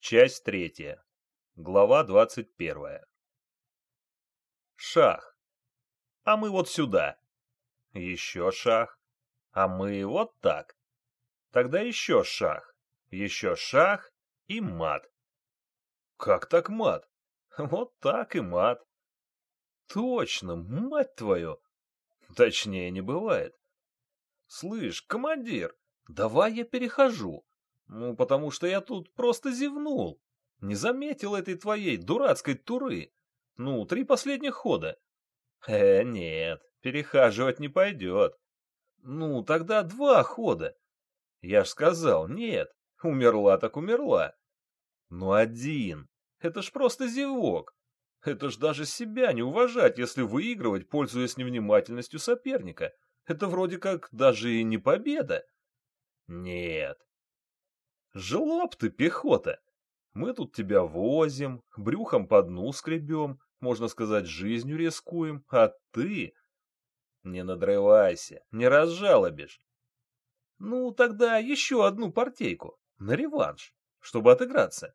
Часть третья. Глава двадцать первая. Шах. А мы вот сюда. Еще шах. А мы вот так. Тогда еще шах. Еще шах и мат. Как так мат? Вот так и мат. Точно, мать твою. Точнее не бывает. Слышь, командир, давай я перехожу. Ну, потому что я тут просто зевнул. Не заметил этой твоей дурацкой туры. Ну, три последних хода. Э, нет, перехаживать не пойдет. Ну, тогда два хода. Я ж сказал, нет, умерла так умерла. Ну, один. Это ж просто зевок. Это ж даже себя не уважать, если выигрывать, пользуясь невнимательностью соперника. Это вроде как даже и не победа. Нет, Жлоб ты, пехота! Мы тут тебя возим, брюхом по дну скребем, можно сказать, жизнью рискуем, а ты... Не надрывайся, не разжалобишь. Ну, тогда еще одну партейку, на реванш, чтобы отыграться.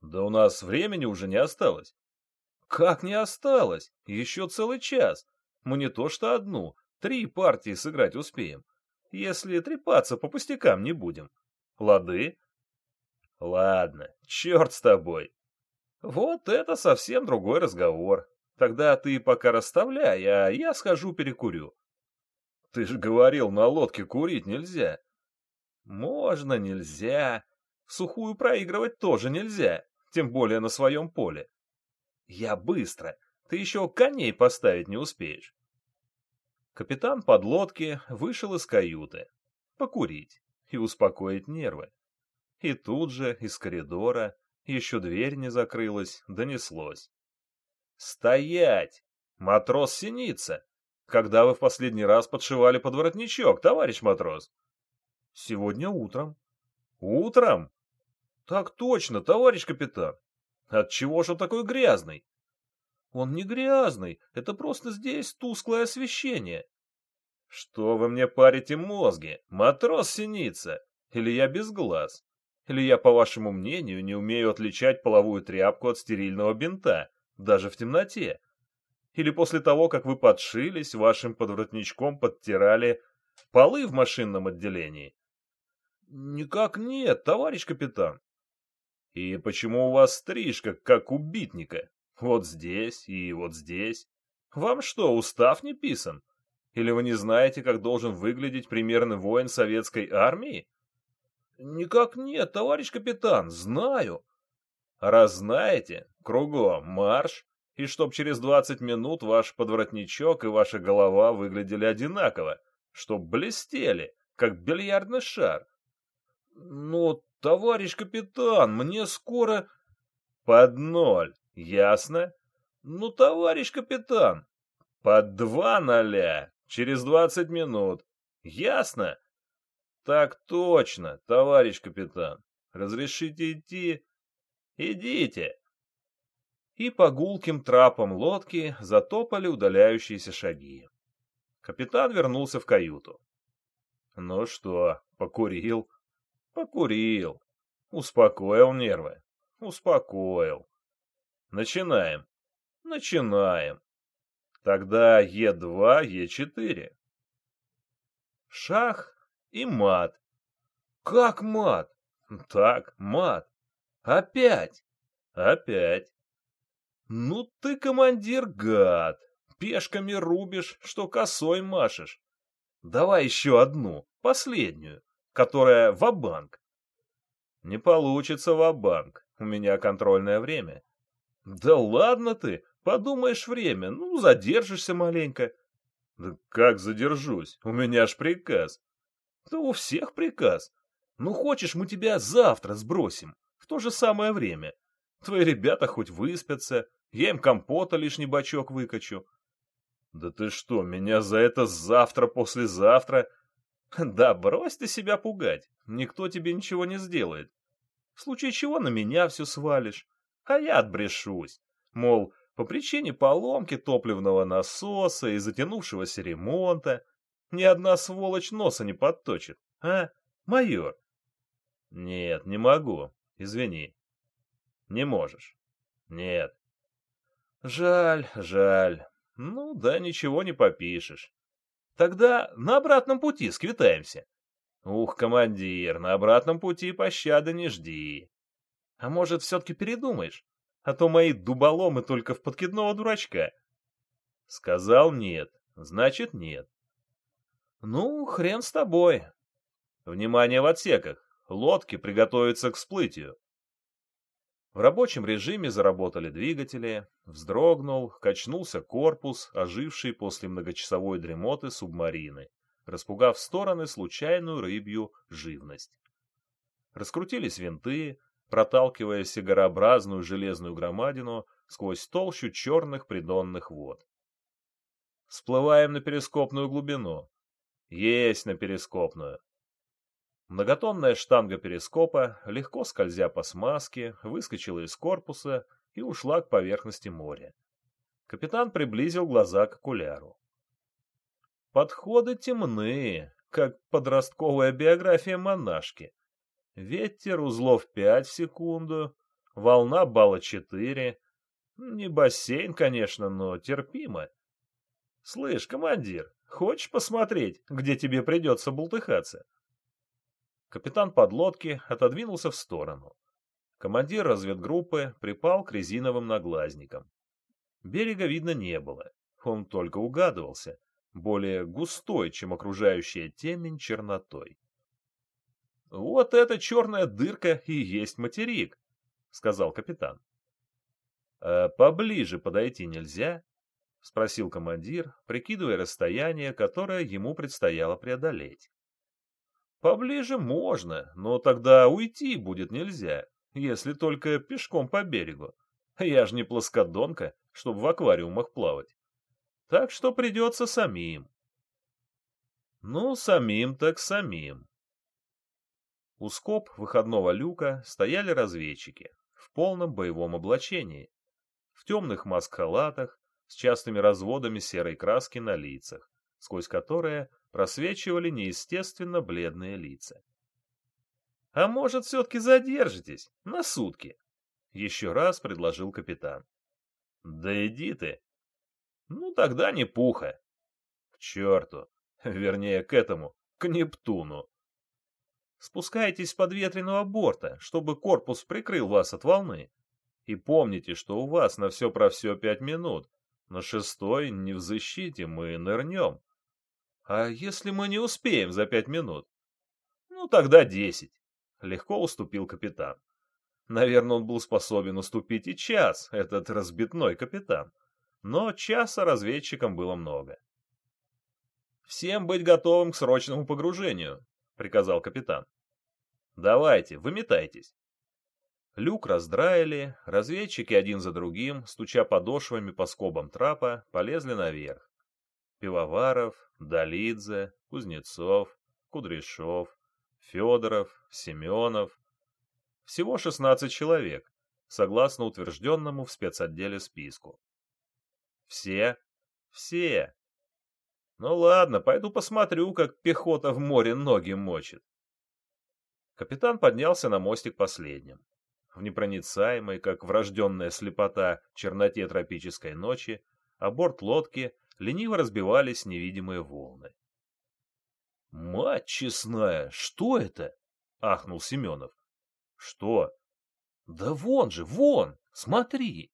Да у нас времени уже не осталось. Как не осталось? Еще целый час. Мы не то что одну, три партии сыграть успеем, если трепаться по пустякам не будем. Лады? Ладно, черт с тобой. Вот это совсем другой разговор. Тогда ты пока расставляй, а я схожу перекурю. Ты же говорил, на лодке курить нельзя. Можно, нельзя. Сухую проигрывать тоже нельзя, тем более на своем поле. Я быстро, ты еще коней поставить не успеешь. Капитан подлодки вышел из каюты. Покурить и успокоить нервы. И тут же, из коридора, еще дверь не закрылась, донеслось. «Стоять! Матрос Синица! Когда вы в последний раз подшивали под воротничок, товарищ матрос?» «Сегодня утром». «Утром?» «Так точно, товарищ капитан. Отчего же он такой грязный?» «Он не грязный, это просто здесь тусклое освещение. «Что вы мне парите мозги, матрос Синица? Или я без глаз? Или я, по вашему мнению, не умею отличать половую тряпку от стерильного бинта, даже в темноте? Или после того, как вы подшились, вашим подворотничком подтирали полы в машинном отделении?» «Никак нет, товарищ капитан». «И почему у вас стрижка, как у битника? Вот здесь и вот здесь. Вам что, устав не писан?» Или вы не знаете, как должен выглядеть примерный воин советской армии? Никак нет, товарищ капитан, знаю. Раз знаете, кругом марш, и чтоб через двадцать минут ваш подворотничок и ваша голова выглядели одинаково, чтоб блестели, как бильярдный шар. Но, товарищ капитан, мне скоро... Под ноль, ясно? Ну, товарищ капитан, под два ноля, Через двадцать минут. Ясно? Так точно, товарищ капитан. Разрешите идти? Идите. И по гулким трапам лодки затопали удаляющиеся шаги. Капитан вернулся в каюту. Ну что, покурил? Покурил. Успокоил нервы. Успокоил. Начинаем. Начинаем. Тогда Е2, Е4. Шах и мат. Как мат? Так, мат. Опять. Опять. Ну ты, командир, гад. Пешками рубишь, что косой машешь. Давай еще одну, последнюю, которая ва-банк. Не получится ва-банк. У меня контрольное время. Да ладно ты, Подумаешь время, ну, задержишься маленько. Да как задержусь? У меня ж приказ. Да у всех приказ. Ну, хочешь, мы тебя завтра сбросим, в то же самое время. Твои ребята хоть выспятся, я им компота лишний бачок выкачу. Да ты что, меня за это завтра-послезавтра? Да брось ты себя пугать, никто тебе ничего не сделает. В случае чего на меня все свалишь, а я отбрешусь. Мол, по причине поломки топливного насоса и затянувшегося ремонта ни одна сволочь носа не подточит, а, майор? Нет, не могу, извини. Не можешь? Нет. Жаль, жаль. Ну да, ничего не попишешь. Тогда на обратном пути сквитаемся. Ух, командир, на обратном пути пощады не жди. А может, все-таки передумаешь? А то мои дуболомы только в подкидного дурачка. Сказал нет, значит нет. Ну, хрен с тобой. Внимание в отсеках. Лодки приготовятся к всплытию. В рабочем режиме заработали двигатели, вздрогнул, качнулся корпус, оживший после многочасовой дремоты субмарины, распугав в стороны случайную рыбью живность. Раскрутились винты, проталкивая сигарообразную железную громадину сквозь толщу черных придонных вод. Всплываем на перископную глубину. Есть на перископную. Многотонная штанга перископа, легко скользя по смазке, выскочила из корпуса и ушла к поверхности моря. Капитан приблизил глаза к окуляру. Подходы темные, как подростковая биография монашки. Ветер узлов пять в секунду, волна балла четыре. Не бассейн, конечно, но терпимо. Слышь, командир, хочешь посмотреть, где тебе придется бултыхаться? Капитан подлодки отодвинулся в сторону. Командир разведгруппы припал к резиновым наглазникам. Берега видно не было, он только угадывался, более густой, чем окружающая темень чернотой. «Вот эта черная дырка и есть материк», — сказал капитан. «А поближе подойти нельзя?» — спросил командир, прикидывая расстояние, которое ему предстояло преодолеть. Поближе можно, но тогда уйти будет нельзя, если только пешком по берегу. Я ж не плоскодонка, чтобы в аквариумах плавать. Так что придется самим. Ну, самим так самим. У скоб выходного люка стояли разведчики в полном боевом облачении, в темных маск-халатах с частыми разводами серой краски на лицах, сквозь которые просвечивали неестественно бледные лица. «А может, все-таки задержитесь? На сутки?» — еще раз предложил капитан. «Да иди ты!» «Ну, тогда не пуха!» «К черту! Вернее, к этому, к Нептуну!» Спускайтесь с подветренного борта, чтобы корпус прикрыл вас от волны. И помните, что у вас на все про все пять минут. На шестой не в защите мы нырнем. А если мы не успеем за пять минут? Ну, тогда десять. Легко уступил капитан. Наверное, он был способен уступить и час, этот разбитной капитан. Но часа разведчикам было много. «Всем быть готовым к срочному погружению», — приказал капитан. «Давайте, выметайтесь». Люк раздраили, разведчики один за другим, стуча подошвами по скобам трапа, полезли наверх. Пивоваров, Долидзе, Кузнецов, Кудряшов, Федоров, Семенов. Всего 16 человек, согласно утвержденному в спецотделе списку. Все? Все. Ну ладно, пойду посмотрю, как пехота в море ноги мочит. Капитан поднялся на мостик последним. В непроницаемой, как врожденная слепота, черноте тропической ночи, а борт лодки лениво разбивались невидимые волны. «Мать честная, что это?» — ахнул Семенов. «Что?» «Да вон же, вон! Смотри!»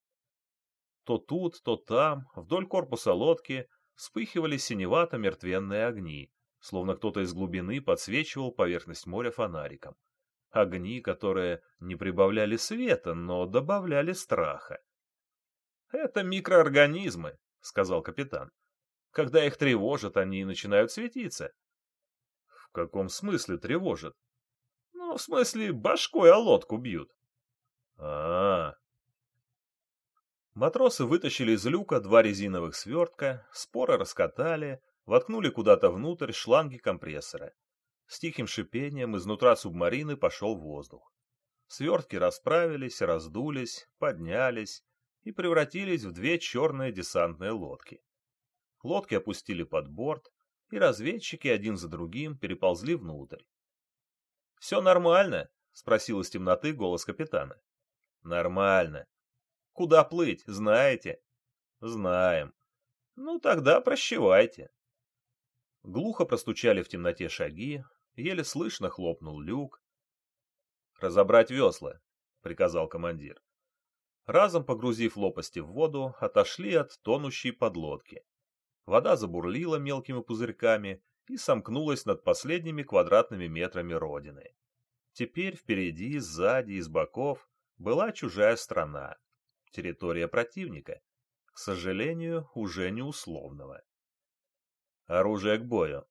То тут, то там, вдоль корпуса лодки, вспыхивали синевато-мертвенные огни, словно кто-то из глубины подсвечивал поверхность моря фонариком. Огни, которые не прибавляли света, но добавляли страха. «Это микроорганизмы», — сказал капитан. «Когда их тревожат, они начинают светиться». «В каком смысле тревожат?» «Ну, в смысле, башкой о лодку бьют». А, -а, а Матросы вытащили из люка два резиновых свертка, споры раскатали, воткнули куда-то внутрь шланги компрессора. С тихим шипением изнутра субмарины пошел воздух. Свертки расправились, раздулись, поднялись, и превратились в две черные десантные лодки. Лодки опустили под борт, и разведчики один за другим переползли внутрь. «Все нормально?» — спросил из темноты голос капитана. Нормально. Куда плыть, знаете? Знаем. Ну, тогда прощевайте. Глухо простучали в темноте шаги, еле слышно хлопнул люк. «Разобрать весла», — приказал командир. Разом погрузив лопасти в воду, отошли от тонущей подлодки. Вода забурлила мелкими пузырьками и сомкнулась над последними квадратными метрами родины. Теперь впереди, сзади и с боков была чужая страна, территория противника, к сожалению, уже не условного. Оружие к бою.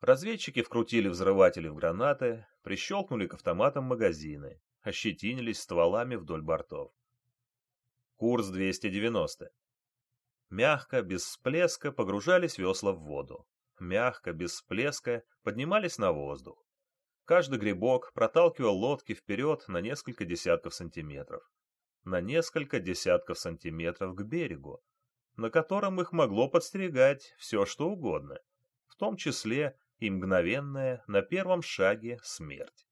Разведчики вкрутили взрыватели в гранаты, прищелкнули к автоматам магазины, ощетинились стволами вдоль бортов. Курс 290. Мягко, без всплеска погружались весла в воду. Мягко, без всплеска поднимались на воздух. Каждый грибок проталкивал лодки вперед на несколько десятков сантиметров. На несколько десятков сантиметров к берегу, на котором их могло подстерегать все, что угодно, в том числе и мгновенная на первом шаге смерть.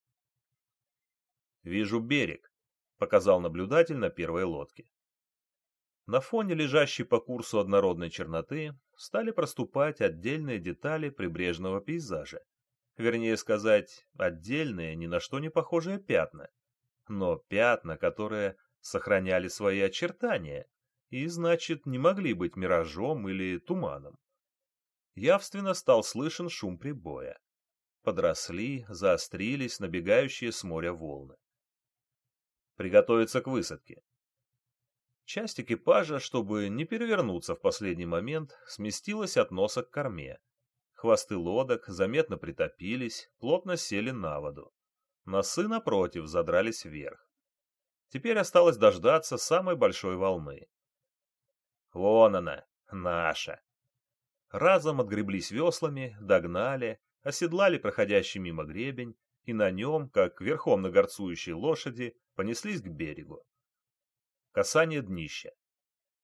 «Вижу берег», — показал наблюдатель на первой лодке. На фоне лежащей по курсу однородной черноты стали проступать отдельные детали прибрежного пейзажа. Вернее сказать, отдельные, ни на что не похожие пятна. Но пятна, которые сохраняли свои очертания и, значит, не могли быть миражом или туманом. Явственно стал слышен шум прибоя. Подросли, заострились набегающие с моря волны. Приготовиться к высадке. Часть экипажа, чтобы не перевернуться в последний момент, сместилась от носа к корме. Хвосты лодок заметно притопились, плотно сели на воду. Носы, напротив, задрались вверх. Теперь осталось дождаться самой большой волны. Вон она, наша. Разом отгреблись веслами, догнали, оседлали проходящий мимо гребень, и на нем, как верхом на горцующей лошади, понеслись к берегу касание днища.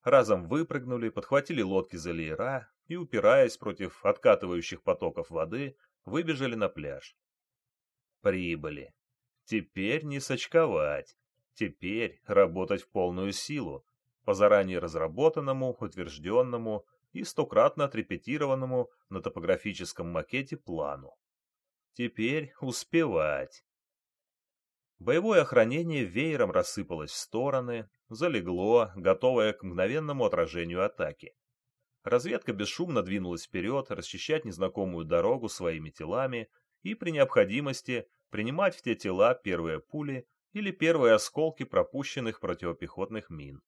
Разом выпрыгнули, подхватили лодки за леера и, упираясь против откатывающих потоков воды, выбежали на пляж. Прибыли. Теперь не сочковать. Теперь работать в полную силу, по заранее разработанному, утвержденному и стократно отрепетированному на топографическом макете плану. Теперь успевать. Боевое охранение веером рассыпалось в стороны, залегло, готовое к мгновенному отражению атаки. Разведка бесшумно двинулась вперед, расчищать незнакомую дорогу своими телами и при необходимости принимать в те тела первые пули или первые осколки пропущенных противопехотных мин.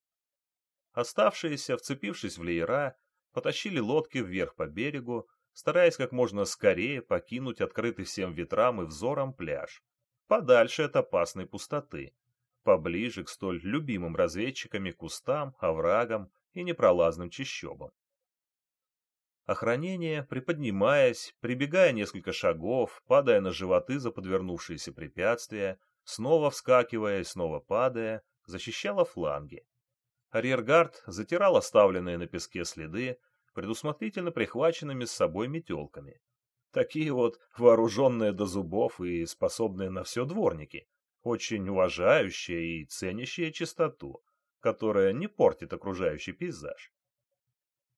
Оставшиеся, вцепившись в леера, потащили лодки вверх по берегу, стараясь как можно скорее покинуть открытый всем ветрам и взором пляж, подальше от опасной пустоты, поближе к столь любимым разведчиками кустам, оврагам и непролазным чащобам. Охранение, приподнимаясь, прибегая несколько шагов, падая на животы за подвернувшиеся препятствия, снова вскакивая и снова падая, защищало фланги. Арьергард затирал оставленные на песке следы, предусмотрительно прихваченными с собой метелками. Такие вот вооруженные до зубов и способные на все дворники, очень уважающие и ценящие чистоту, которая не портит окружающий пейзаж.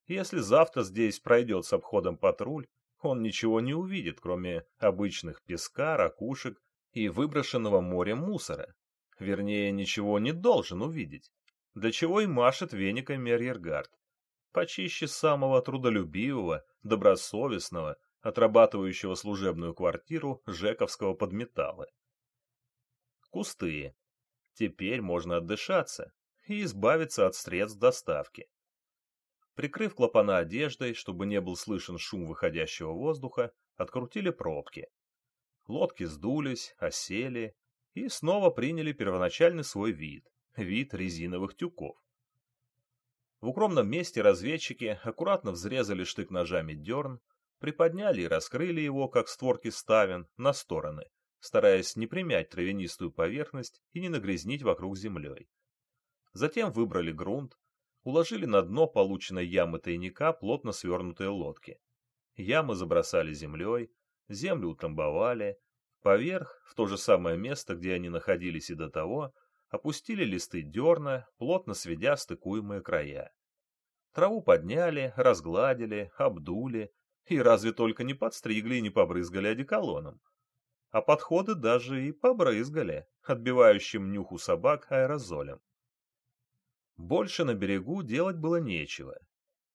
Если завтра здесь пройдет с обходом патруль, он ничего не увидит, кроме обычных песка, ракушек и выброшенного морем мусора. Вернее, ничего не должен увидеть. Для чего и машет вениками арьергард. Почище самого трудолюбивого, добросовестного, отрабатывающего служебную квартиру Жековского подметала. Кусты. Теперь можно отдышаться и избавиться от средств доставки. Прикрыв клапана одеждой, чтобы не был слышен шум выходящего воздуха, открутили пробки. Лодки сдулись, осели и снова приняли первоначальный свой вид — вид резиновых тюков. В укромном месте разведчики аккуратно взрезали штык ножами дерн, приподняли и раскрыли его, как створки ставен, на стороны, стараясь не примять травянистую поверхность и не нагрязнить вокруг землей. Затем выбрали грунт, уложили на дно полученной ямы тайника плотно свернутые лодки. Ямы забросали землей, землю утрамбовали, поверх, в то же самое место, где они находились и до того, опустили листы дерна, плотно сведя стыкуемые края. Траву подняли, разгладили, обдули, и разве только не подстригли и не побрызгали одеколоном. А подходы даже и побрызгали, отбивающим нюху собак аэрозолем. Больше на берегу делать было нечего.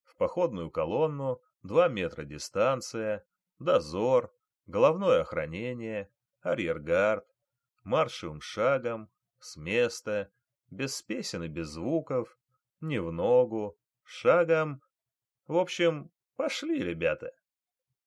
В походную колонну, два метра дистанция, дозор, головное охранение, арьергард, маршевым шагом, с места, без песен и без звуков, не в ногу, шагом. В общем, пошли, ребята.